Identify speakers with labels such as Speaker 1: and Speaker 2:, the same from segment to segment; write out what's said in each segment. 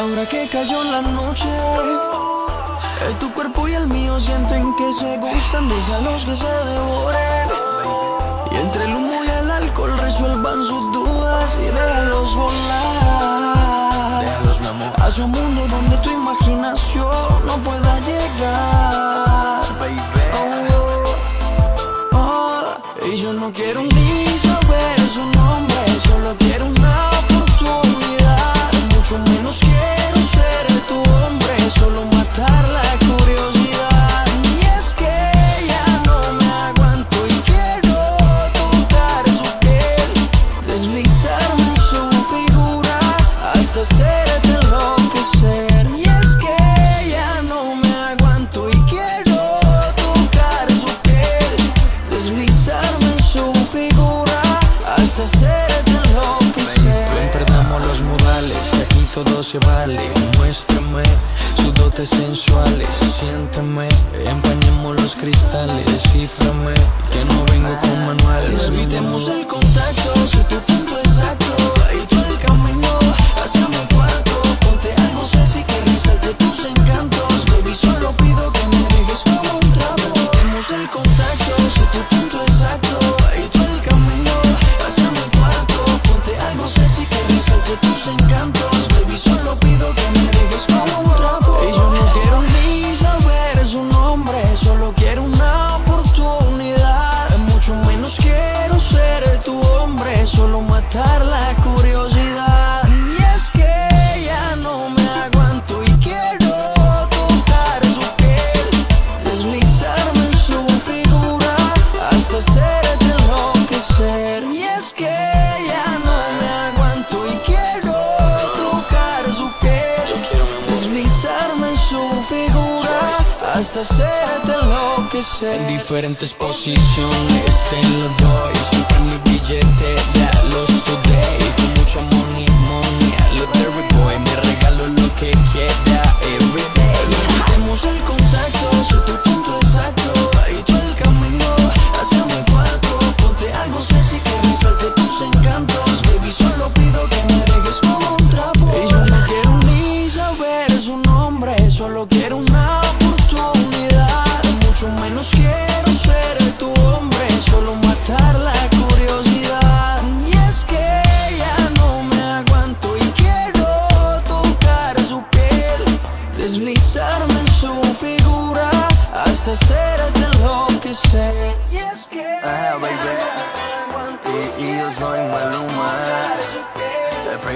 Speaker 1: Ahora que cayó la noche, eh, tu cuerpo y el mío sienten que se gustan, déjalos que se devoren. Y entre el humo y el alcohol resuelvan sus dudas y déjalos volar.
Speaker 2: Déjalos, mi amor.
Speaker 1: Hacia un mundo donde tú iguales, siéntame eh, En
Speaker 2: diferentes posiciones.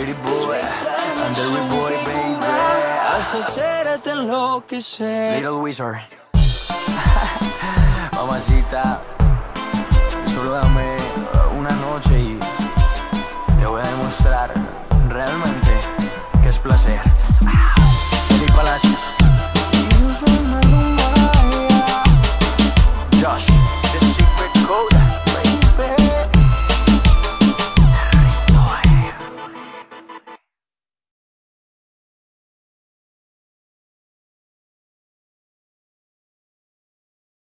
Speaker 2: pretty boy,
Speaker 1: I'm
Speaker 2: the real boy, baby. Asesorate
Speaker 1: en lo que sé.
Speaker 2: Little Wizard. Mamacita.